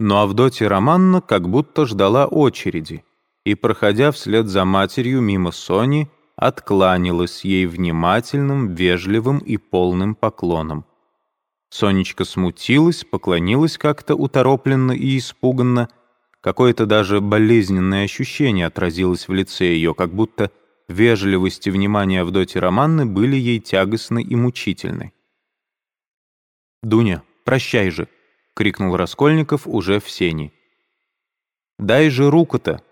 Но Авдотья Романна как будто ждала очереди и, проходя вслед за матерью мимо Сони, откланялась ей внимательным, вежливым и полным поклоном. Сонечка смутилась, поклонилась как-то уторопленно и испуганно. Какое-то даже болезненное ощущение отразилось в лице ее, как будто вежливость и внимание Авдотьи Романны были ей тягостны и мучительны. «Дуня, прощай же!» — крикнул Раскольников уже в сени. «Дай же руку-то!»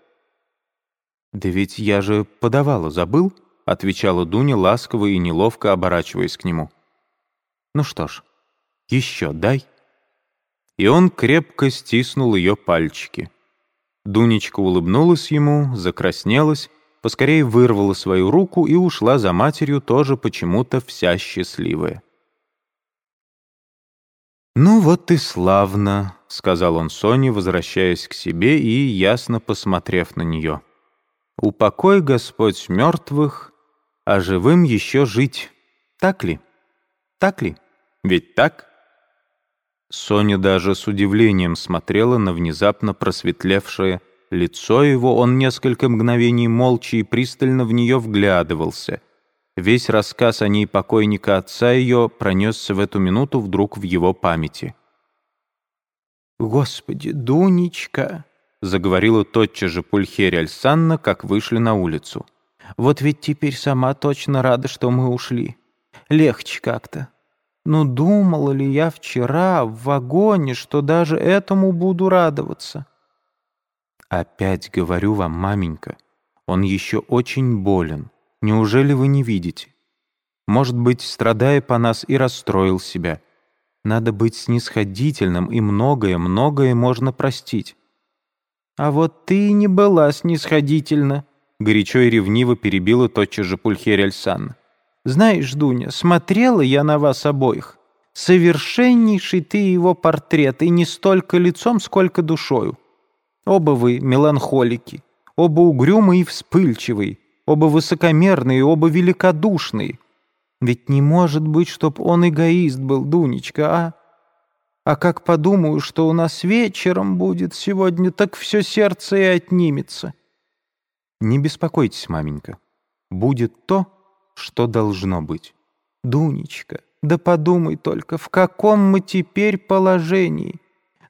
«Да ведь я же подавала, забыл?» — отвечала Дуня ласково и неловко оборачиваясь к нему. «Ну что ж, еще дай». И он крепко стиснул ее пальчики. Дунечка улыбнулась ему, закраснелась, поскорее вырвала свою руку и ушла за матерью тоже почему-то вся счастливая. «Ну вот и славно», — сказал он Соне, возвращаясь к себе и ясно посмотрев на нее. «Упокой Господь мертвых, а живым еще жить. Так ли? Так ли? Ведь так?» Соня даже с удивлением смотрела на внезапно просветлевшее лицо его, он несколько мгновений молча и пристально в нее вглядывался — Весь рассказ о ней покойника отца ее пронесся в эту минуту вдруг в его памяти. «Господи, Дунечка!» — заговорила тотчас же Пульхерия Альсанна, как вышли на улицу. «Вот ведь теперь сама точно рада, что мы ушли. Легче как-то. Ну, думала ли я вчера в вагоне, что даже этому буду радоваться?» «Опять говорю вам, маменька, он еще очень болен. Неужели вы не видите? Может быть, страдая по нас, и расстроил себя. Надо быть снисходительным, и многое-многое можно простить. А вот ты не была снисходительна, горячо и ревниво перебила тотчас же Пульхерия Альсан. Знаешь, Дуня, смотрела я на вас обоих. Совершеннейший ты его портрет, и не столько лицом, сколько душою. Оба вы меланхолики, оба угрюмые и вспыльчивые, оба высокомерные, оба великодушные. Ведь не может быть, чтоб он эгоист был, Дунечка, а? А как подумаю, что у нас вечером будет сегодня, так все сердце и отнимется. Не беспокойтесь, маменька. Будет то, что должно быть. Дунечка, да подумай только, в каком мы теперь положении?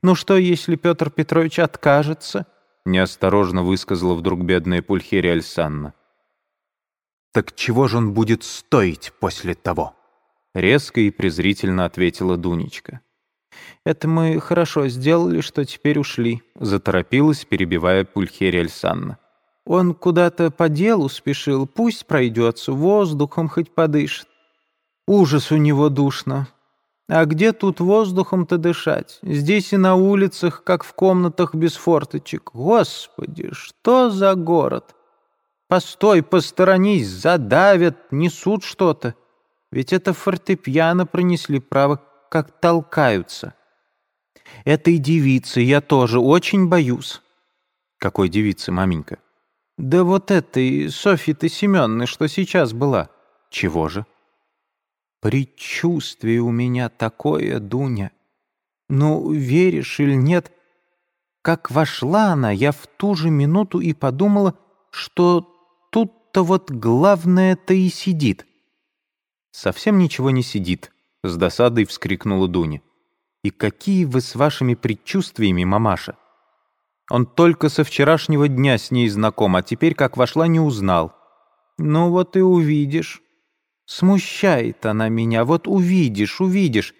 Ну что, если Петр Петрович откажется? Неосторожно высказала вдруг бедная Пульхерия Альсанна. «Так чего же он будет стоить после того?» Резко и презрительно ответила Дунечка. «Это мы хорошо сделали, что теперь ушли», — заторопилась, перебивая Пульхерия Альсанна. «Он куда-то по делу спешил, пусть пройдется, воздухом хоть подышит. Ужас у него душно. А где тут воздухом-то дышать? Здесь и на улицах, как в комнатах без форточек. Господи, что за город!» Постой, посторонись, задавят, несут что-то. Ведь это фортепиано пронесли, право, как толкаются. Этой девицы я тоже очень боюсь. Какой девицы, маменька? Да вот этой, Софьи-то Семенны, что сейчас была. Чего же? Предчувствие у меня такое, Дуня. Ну, веришь или нет, как вошла она, я в ту же минуту и подумала, что тут-то вот главное-то и сидит». «Совсем ничего не сидит», — с досадой вскрикнула Дуня. «И какие вы с вашими предчувствиями, мамаша? Он только со вчерашнего дня с ней знаком, а теперь, как вошла, не узнал». «Ну вот и увидишь. Смущает она меня, вот увидишь, увидишь.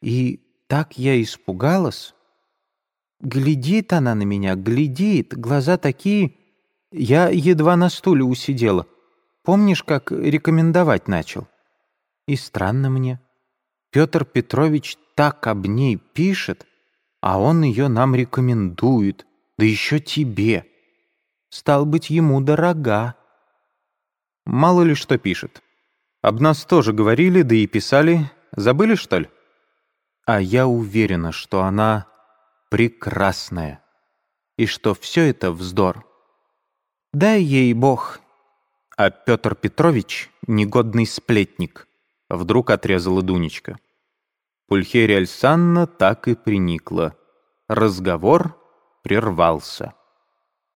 И так я испугалась. Глядит она на меня, глядит, глаза такие, я едва на стуле усидела. Помнишь, как рекомендовать начал? И странно мне. Петр Петрович так об ней пишет, а он ее нам рекомендует, да еще тебе. Стал быть, ему дорога. Мало ли что пишет. Об нас тоже говорили, да и писали. Забыли, что ли? А я уверена, что она прекрасная, и что все это вздор. Дай ей Бог. А Петр Петрович — негодный сплетник. Вдруг отрезала Дунечка. Пульхерия Альсанна так и приникла. Разговор прервался.